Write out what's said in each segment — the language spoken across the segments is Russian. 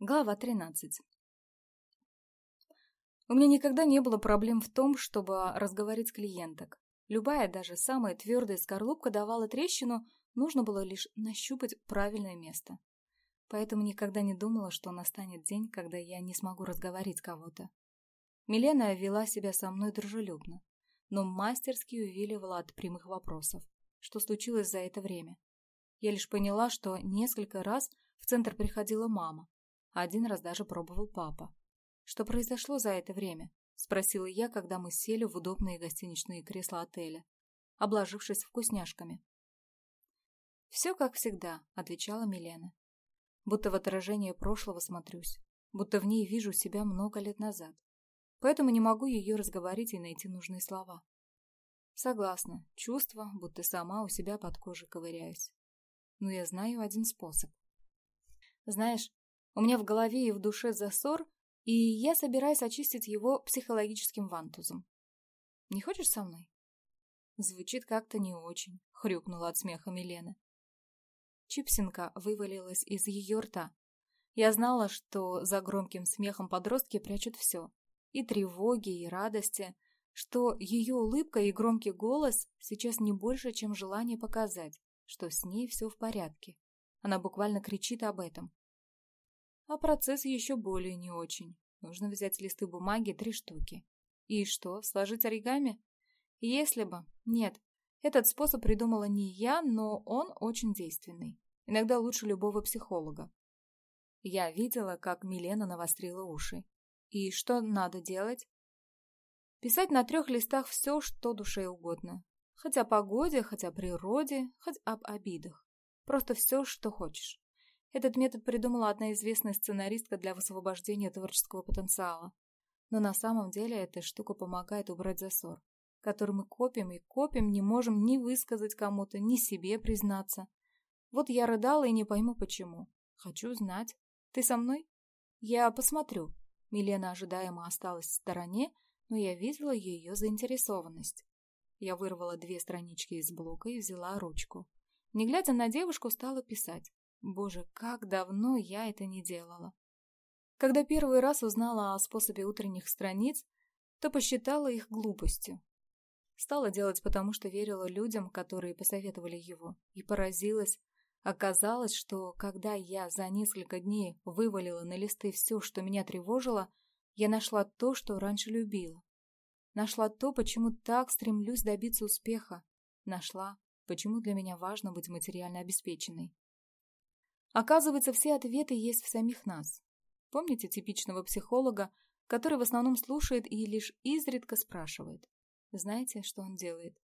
Глава 13. У меня никогда не было проблем в том, чтобы разговорить с клиенток. Любая, даже самая твердая скорлупка давала трещину, нужно было лишь нащупать правильное место. Поэтому никогда не думала, что настанет день, когда я не смогу разговорить кого-то. Милена вела себя со мной дружелюбно, но мастерски увиливала от прямых вопросов, что случилось за это время. Я лишь поняла, что несколько раз в центр приходила мама, один раз даже пробовал папа. Что произошло за это время? Спросила я, когда мы сели в удобные гостиничные кресла отеля, обложившись вкусняшками. «Все как всегда», — отвечала Милена. «Будто в отражение прошлого смотрюсь, будто в ней вижу себя много лет назад. Поэтому не могу ее разговорить и найти нужные слова». Согласна, чувство, будто сама у себя под кожей ковыряюсь. Но я знаю один способ. Знаешь, у меня в голове и в душе засор, и я собираюсь очистить его психологическим вантузом. Не хочешь со мной? Звучит как-то не очень, хрюкнула от смеха Милена. Чипсинка вывалилась из ее рта. Я знала, что за громким смехом подростки прячут все. И тревоги, и радости, что ее улыбка и громкий голос сейчас не больше, чем желание показать, что с ней все в порядке. Она буквально кричит об этом. А процесс еще более не очень. Нужно взять листы бумаги три штуки. И что, сложить оригами? Если бы. Нет, этот способ придумала не я, но он очень действенный. Иногда лучше любого психолога. Я видела, как Милена навострила уши. И что надо делать? Писать на трех листах все, что душе угодно. Хоть о погоде, хоть о природе, хоть об обидах. Просто все, что хочешь. Этот метод придумала одна известная сценаристка для высвобождения творческого потенциала. Но на самом деле эта штука помогает убрать засор, который мы копим и копим, не можем ни высказать кому-то, ни себе признаться. Вот я рыдала и не пойму почему. Хочу знать. Ты со мной? Я посмотрю. Милена ожидаемо осталась в стороне, но Боже, как давно я это не делала. Когда первый раз узнала о способе утренних страниц, то посчитала их глупостью. Стала делать потому, что верила людям, которые посоветовали его, и поразилась. Оказалось, что когда я за несколько дней вывалила на листы все, что меня тревожило, я нашла то, что раньше любила. Нашла то, почему так стремлюсь добиться успеха. Нашла, почему для меня важно быть материально обеспеченной. Оказывается, все ответы есть в самих нас. Помните типичного психолога, который в основном слушает и лишь изредка спрашивает? Знаете, что он делает?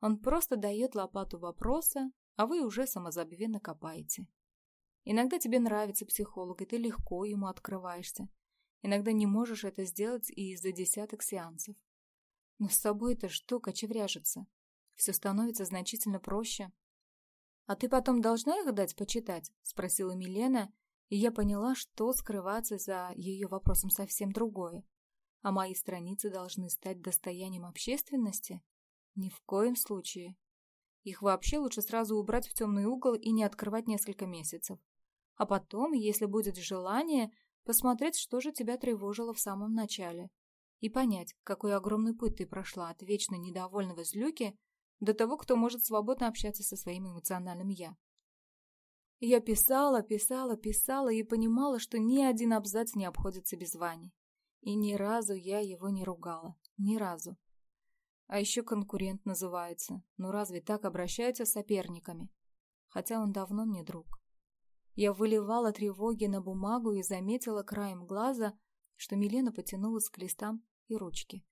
Он просто дает лопату вопроса, а вы уже самозабвенно копаете. Иногда тебе нравится психолог, и ты легко ему открываешься. Иногда не можешь это сделать и из-за десяток сеансов. Но с собой это что кочевряжется? Все становится значительно проще, «А ты потом должна их дать почитать?» — спросила Милена, и я поняла, что скрываться за ее вопросом совсем другое. А мои страницы должны стать достоянием общественности? Ни в коем случае. Их вообще лучше сразу убрать в темный угол и не открывать несколько месяцев. А потом, если будет желание, посмотреть, что же тебя тревожило в самом начале. И понять, какой огромный путь ты прошла от вечно недовольного злюки до того, кто может свободно общаться со своим эмоциональным «я». Я писала, писала, писала и понимала, что ни один абзац не обходится без Вани. И ни разу я его не ругала. Ни разу. А еще конкурент называется. Ну разве так обращаются с соперниками? Хотя он давно мне друг. Я выливала тревоги на бумагу и заметила краем глаза, что Милена потянулась к листам и ручке.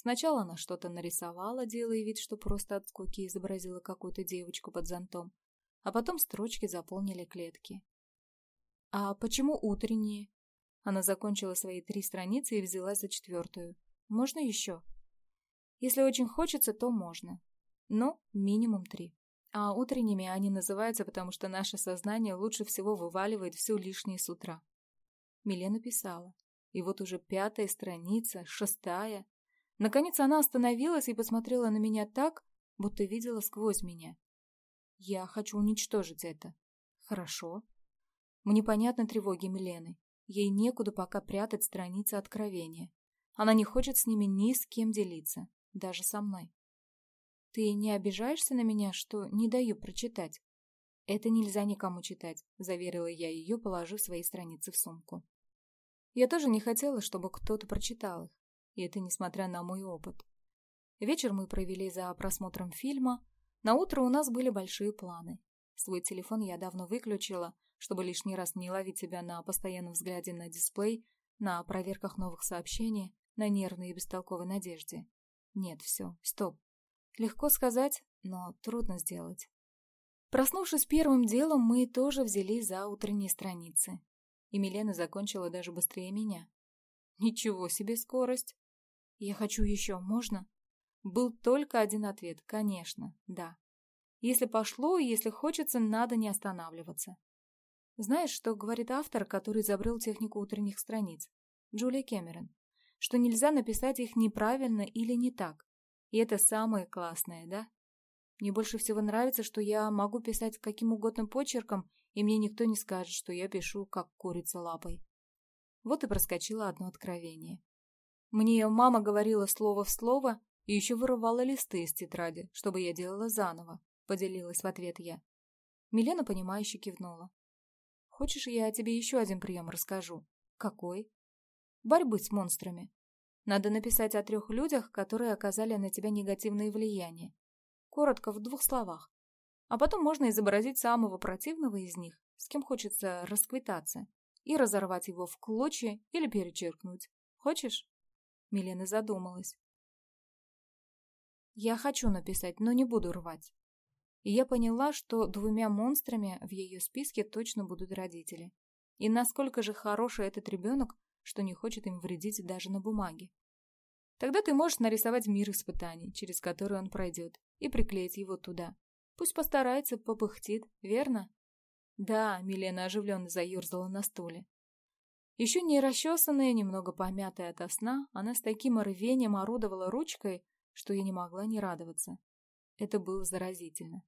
Сначала она что-то нарисовала, делая вид, что просто от скуки изобразила какую-то девочку под зонтом, а потом строчки заполнили клетки. «А почему утренние?» Она закончила свои три страницы и взялась за четвертую. «Можно еще?» «Если очень хочется, то можно. Но минимум три. А утренними они называются, потому что наше сознание лучше всего вываливает все лишнее с утра». Милена писала. И вот уже пятая страница, шестая, Наконец она остановилась и посмотрела на меня так, будто видела сквозь меня. Я хочу уничтожить это. Хорошо. Мне понятны тревоги Милены. Ей некуда пока прятать страницы откровения. Она не хочет с ними ни с кем делиться, даже со мной. Ты не обижаешься на меня, что не даю прочитать? Это нельзя никому читать, заверила я ее, положив свои страницы в сумку. Я тоже не хотела, чтобы кто-то прочитал их. и это несмотря на мой опыт. Вечер мы провели за просмотром фильма, на утро у нас были большие планы. Свой телефон я давно выключила, чтобы лишний раз не ловить себя на постоянном взгляде на дисплей, на проверках новых сообщений, на нервной и бестолковой надежде. Нет, все, стоп. Легко сказать, но трудно сделать. Проснувшись первым делом, мы тоже взялись за утренние страницы. И Милена закончила даже быстрее меня. Ничего себе скорость. Я хочу еще, можно? Был только один ответ, конечно, да. Если пошло и если хочется, надо не останавливаться. Знаешь, что говорит автор, который изобрел технику утренних страниц? Джулия Кэмерон. Что нельзя написать их неправильно или не так. И это самое классное, да? Мне больше всего нравится, что я могу писать каким угодно почерком, и мне никто не скажет, что я пишу, как курица лапой. Вот и проскочило одно откровение. Мне мама говорила слово в слово и еще вырывала листы из тетради, чтобы я делала заново, поделилась в ответ я. Милена, понимающе кивнула. «Хочешь, я тебе еще один прием расскажу?» «Какой?» «Борьбы с монстрами. Надо написать о трех людях, которые оказали на тебя негативное влияние. Коротко, в двух словах. А потом можно изобразить самого противного из них, с кем хочется расквитаться, и разорвать его в клочья или перечеркнуть. Хочешь?» Милена задумалась. Я хочу написать, но не буду рвать. И я поняла, что двумя монстрами в ее списке точно будут родители. И насколько же хороший этот ребенок, что не хочет им вредить даже на бумаге. Тогда ты можешь нарисовать мир испытаний, через который он пройдет, и приклеить его туда. Пусть постарается, попыхтит, верно? Да, Милена оживленно заерзала на стуле. Еще не расчесанная, немного помятая ото сна, она с таким рвением орудовала ручкой, что я не могла не радоваться. Это было заразительно.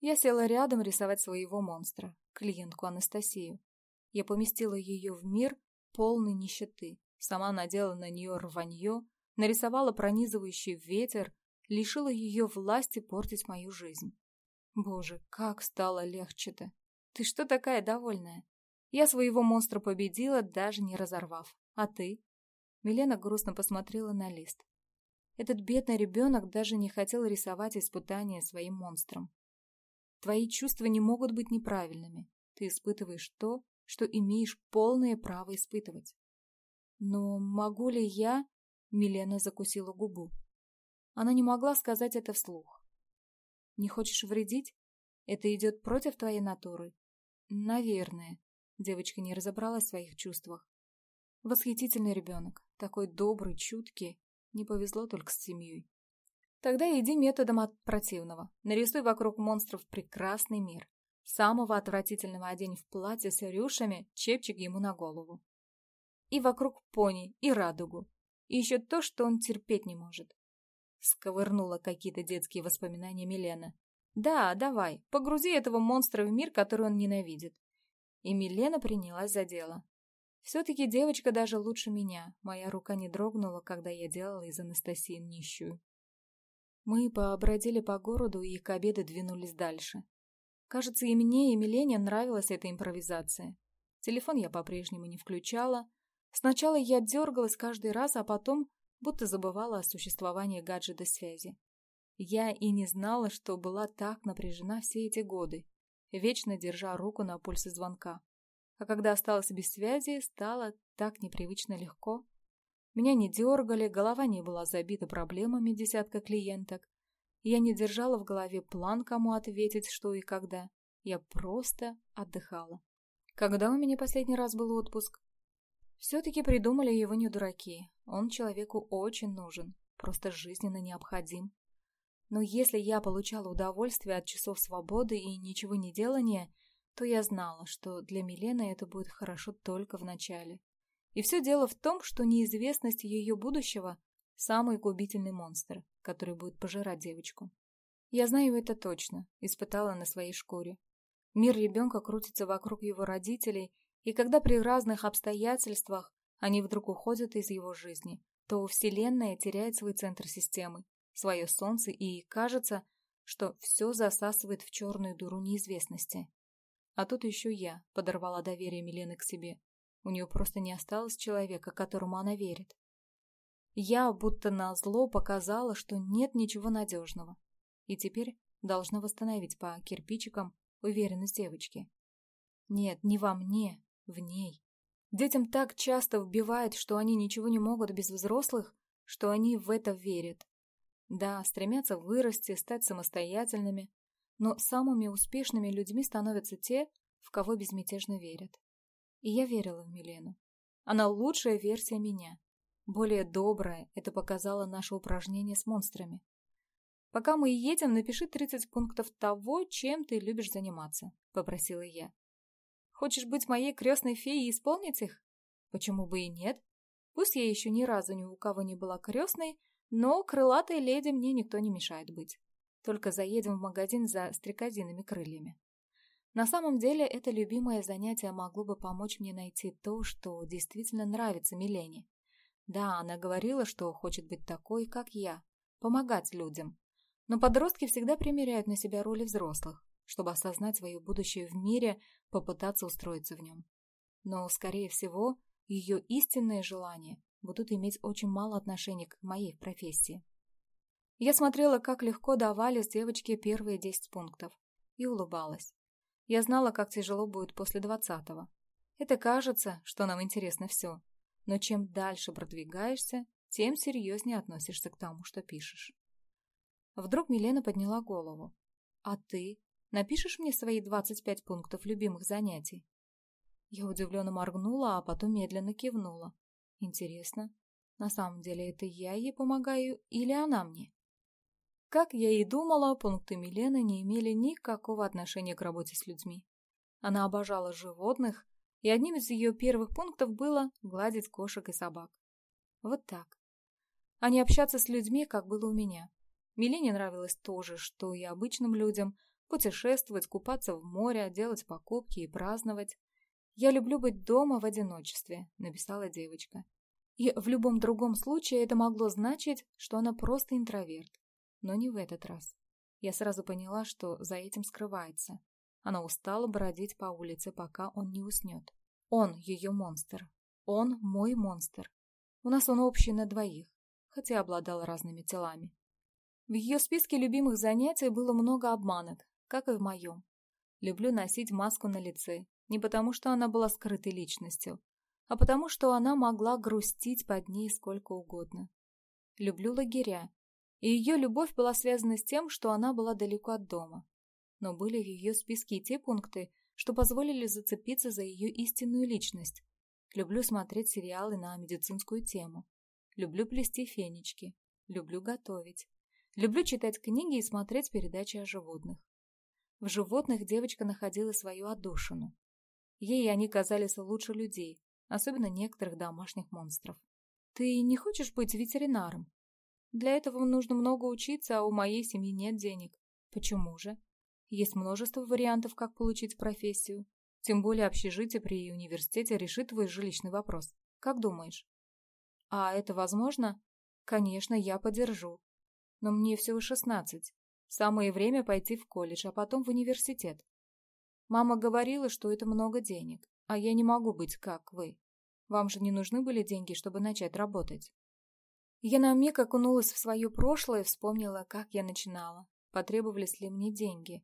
Я села рядом рисовать своего монстра, клиентку Анастасию. Я поместила ее в мир полный нищеты, сама надела на нее рванье, нарисовала пронизывающий ветер, лишила ее власти портить мою жизнь. Боже, как стало легче-то! Ты что такая довольная? Я своего монстра победила, даже не разорвав. А ты? Милена грустно посмотрела на лист. Этот бедный ребенок даже не хотел рисовать испытания своим монстром. Твои чувства не могут быть неправильными. Ты испытываешь то, что имеешь полное право испытывать. Но могу ли я... Милена закусила губу. Она не могла сказать это вслух. Не хочешь вредить? Это идет против твоей натуры? Наверное. Девочка не разобралась в своих чувствах. Восхитительный ребенок, такой добрый, чуткий. Не повезло только с семьей. Тогда иди методом от противного. Нарисуй вокруг монстров прекрасный мир. Самого отвратительного одень в платье с рюшами, чепчик ему на голову. И вокруг пони, и радугу. И еще то, что он терпеть не может. Сковырнула какие-то детские воспоминания Милена. Да, давай, погрузи этого монстра в мир, который он ненавидит. И Лена принялась за дело. Все-таки девочка даже лучше меня. Моя рука не дрогнула, когда я делала из Анастасии нищую. Мы пообродили по городу и к обеду двинулись дальше. Кажется, и мне, и Милене нравилась эта импровизация. Телефон я по-прежнему не включала. Сначала я дергалась каждый раз, а потом будто забывала о существовании гаджета связи. Я и не знала, что была так напряжена все эти годы. вечно держа руку на пульсе звонка. А когда осталась без связи, стало так непривычно легко. Меня не дергали, голова не была забита проблемами десятка клиенток. Я не держала в голове план, кому ответить, что и когда. Я просто отдыхала. Когда у меня последний раз был отпуск? Все-таки придумали его не дураки. Он человеку очень нужен, просто жизненно необходим. Но если я получала удовольствие от часов свободы и ничего не делания, то я знала, что для Милены это будет хорошо только в начале. И все дело в том, что неизвестность ее будущего – самый губительный монстр, который будет пожирать девочку. Я знаю это точно, испытала на своей шкуре. Мир ребенка крутится вокруг его родителей, И когда при разных обстоятельствах они вдруг уходят из его жизни, то Вселенная теряет свой центр системы, Свое солнце, и кажется, что все засасывает в черную дыру неизвестности. А тут еще я подорвала доверие Милены к себе. У нее просто не осталось человека, которому она верит. Я будто на зло показала, что нет ничего надежного. И теперь должна восстановить по кирпичикам уверенность девочки. Нет, не во мне, в ней. Детям так часто вбивают, что они ничего не могут без взрослых, что они в это верят. Да, стремятся вырасти, стать самостоятельными, но самыми успешными людьми становятся те, в кого безмятежно верят. И я верила в Милену. Она лучшая версия меня. Более добрая, это показало наше упражнение с монстрами. «Пока мы едем, напиши 30 пунктов того, чем ты любишь заниматься», — попросила я. «Хочешь быть моей крестной феей и исполнить их? Почему бы и нет? Пусть я еще ни разу ни у кого не была крестной, Но крылатой леди мне никто не мешает быть. Только заедем в магазин за стрекозиными крыльями. На самом деле, это любимое занятие могло бы помочь мне найти то, что действительно нравится Милене. Да, она говорила, что хочет быть такой, как я, помогать людям. Но подростки всегда примеряют на себя роли взрослых, чтобы осознать свое будущее в мире, попытаться устроиться в нем. Но, скорее всего, ее истинное желание будут иметь очень мало отношения к моей профессии. Я смотрела, как легко давали с девочки первые 10 пунктов, и улыбалась. Я знала, как тяжело будет после двадцатого. Это кажется, что нам интересно все. Но чем дальше продвигаешься, тем серьезнее относишься к тому, что пишешь. Вдруг Милена подняла голову. «А ты? Напишешь мне свои 25 пунктов любимых занятий?» Я удивленно моргнула, а потом медленно кивнула. Интересно, на самом деле это я ей помогаю или она мне? Как я и думала, пункты Милены не имели никакого отношения к работе с людьми. Она обожала животных, и одним из ее первых пунктов было гладить кошек и собак. Вот так. А не общаться с людьми, как было у меня. Милене нравилось то же, что и обычным людям – путешествовать, купаться в море, делать покупки и праздновать. «Я люблю быть дома в одиночестве», – написала девочка. И в любом другом случае это могло значить, что она просто интроверт. Но не в этот раз. Я сразу поняла, что за этим скрывается. Она устала бродить по улице, пока он не уснет. Он ее монстр. Он мой монстр. У нас он общий на двоих, хотя обладал разными телами. В ее списке любимых занятий было много обманок, как и в моем. Люблю носить маску на лице, а потому что она могла грустить под ней сколько угодно. Люблю лагеря, и ее любовь была связана с тем, что она была далеко от дома. Но были в ее списке и те пункты, что позволили зацепиться за ее истинную личность. Люблю смотреть сериалы на медицинскую тему. Люблю плести фенечки. Люблю готовить. Люблю читать книги и смотреть передачи о животных. В животных девочка находила свою отдушину. Ей они казались лучше людей, особенно некоторых домашних монстров. «Ты не хочешь быть ветеринаром? Для этого нужно много учиться, а у моей семьи нет денег. Почему же? Есть множество вариантов, как получить профессию. Тем более общежитие при университете решит твой жилищный вопрос. Как думаешь?» «А это возможно?» «Конечно, я подержу. Но мне всего шестнадцать. Самое время пойти в колледж, а потом в университет. Мама говорила, что это много денег. а я не могу быть как вы. Вам же не нужны были деньги, чтобы начать работать. Я на миг окунулась в свое прошлое и вспомнила, как я начинала. Потребовались ли мне деньги?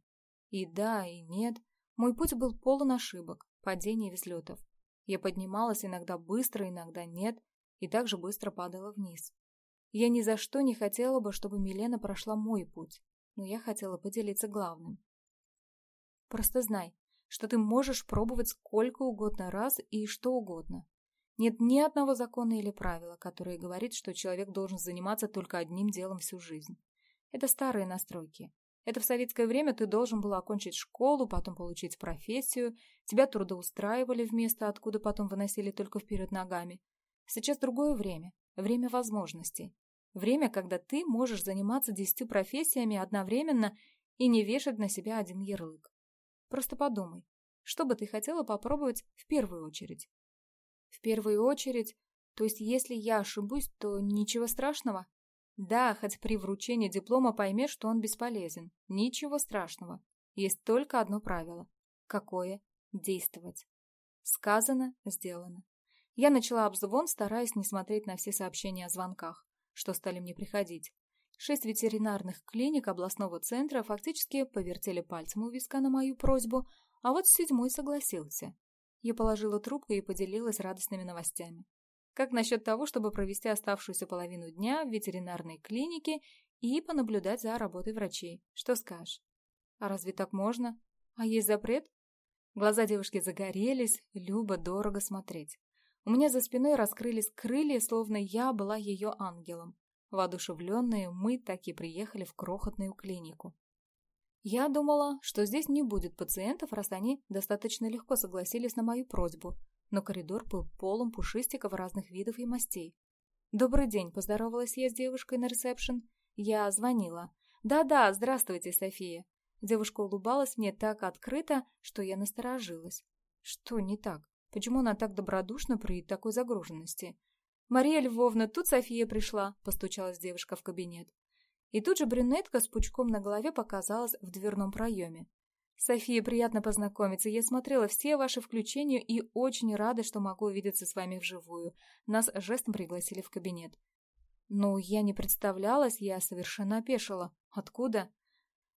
И да, и нет. Мой путь был полон ошибок, падений и взлетов. Я поднималась иногда быстро, иногда нет, и также быстро падала вниз. Я ни за что не хотела бы, чтобы Милена прошла мой путь, но я хотела поделиться главным. Просто знай, что ты можешь пробовать сколько угодно раз и что угодно. Нет ни одного закона или правила, которое говорит, что человек должен заниматься только одним делом всю жизнь. Это старые настройки. Это в советское время ты должен был окончить школу, потом получить профессию, тебя трудоустраивали в место, откуда потом выносили только вперед ногами. Сейчас другое время, время возможностей. Время, когда ты можешь заниматься десятью профессиями одновременно и не вешать на себя один ярлык. Просто подумай, что бы ты хотела попробовать в первую очередь? В первую очередь, то есть если я ошибусь, то ничего страшного? Да, хоть при вручении диплома поймешь, что он бесполезен. Ничего страшного. Есть только одно правило. Какое? Действовать. Сказано, сделано. Я начала обзвон, стараясь не смотреть на все сообщения о звонках, что стали мне приходить. Шесть ветеринарных клиник областного центра фактически повертели пальцем у виска на мою просьбу, а вот седьмой согласился. Я положила трубку и поделилась радостными новостями. Как насчет того, чтобы провести оставшуюся половину дня в ветеринарной клинике и понаблюдать за работой врачей? Что скажешь? А разве так можно? А есть запрет? Глаза девушки загорелись, любо дорого смотреть. У меня за спиной раскрылись крылья, словно я была ее Воодушевленная, мы так и приехали в крохотную клинику. Я думала, что здесь не будет пациентов, раз они достаточно легко согласились на мою просьбу, но коридор был полон пушистиков разных видов и мастей. «Добрый день», — поздоровалась я с девушкой на ресепшн. Я звонила. «Да-да, здравствуйте, София». Девушка улыбалась мне так открыто, что я насторожилась. «Что не так? Почему она так добродушна при такой загруженности?» «Мария Львовна, тут София пришла!» – постучалась девушка в кабинет. И тут же брюнетка с пучком на голове показалась в дверном проеме. «София, приятно познакомиться. Я смотрела все ваши включения и очень рада, что могу увидеться с вами вживую. Нас жестом пригласили в кабинет». «Ну, я не представлялась, я совершенно опешила. Откуда?»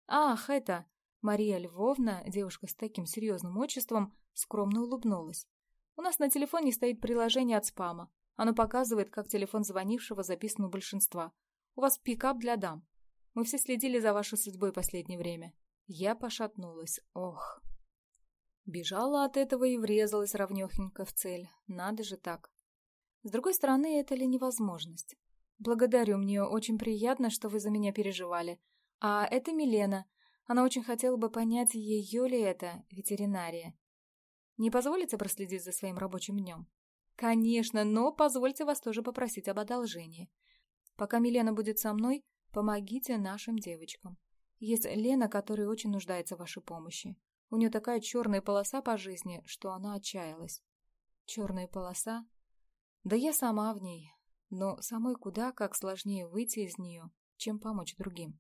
«Ах, это...» Мария Львовна, девушка с таким серьезным отчеством, скромно улыбнулась. «У нас на телефоне стоит приложение от спама. Оно показывает, как телефон звонившего записан у большинства. У вас пикап для дам. Мы все следили за вашей судьбой последнее время. Я пошатнулась. Ох. Бежала от этого и врезалась равнёхенько в цель. Надо же так. С другой стороны, это ли невозможность? Благодарю, мне очень приятно, что вы за меня переживали. А это Милена. Она очень хотела бы понять, её ли это ветеринария. Не позволите проследить за своим рабочим днем? Конечно, но позвольте вас тоже попросить об одолжении. Пока Милена будет со мной, помогите нашим девочкам. Есть Лена, которая очень нуждается в вашей помощи. У нее такая черная полоса по жизни, что она отчаялась. Черная полоса? Да я сама в ней. Но самой куда как сложнее выйти из нее, чем помочь другим.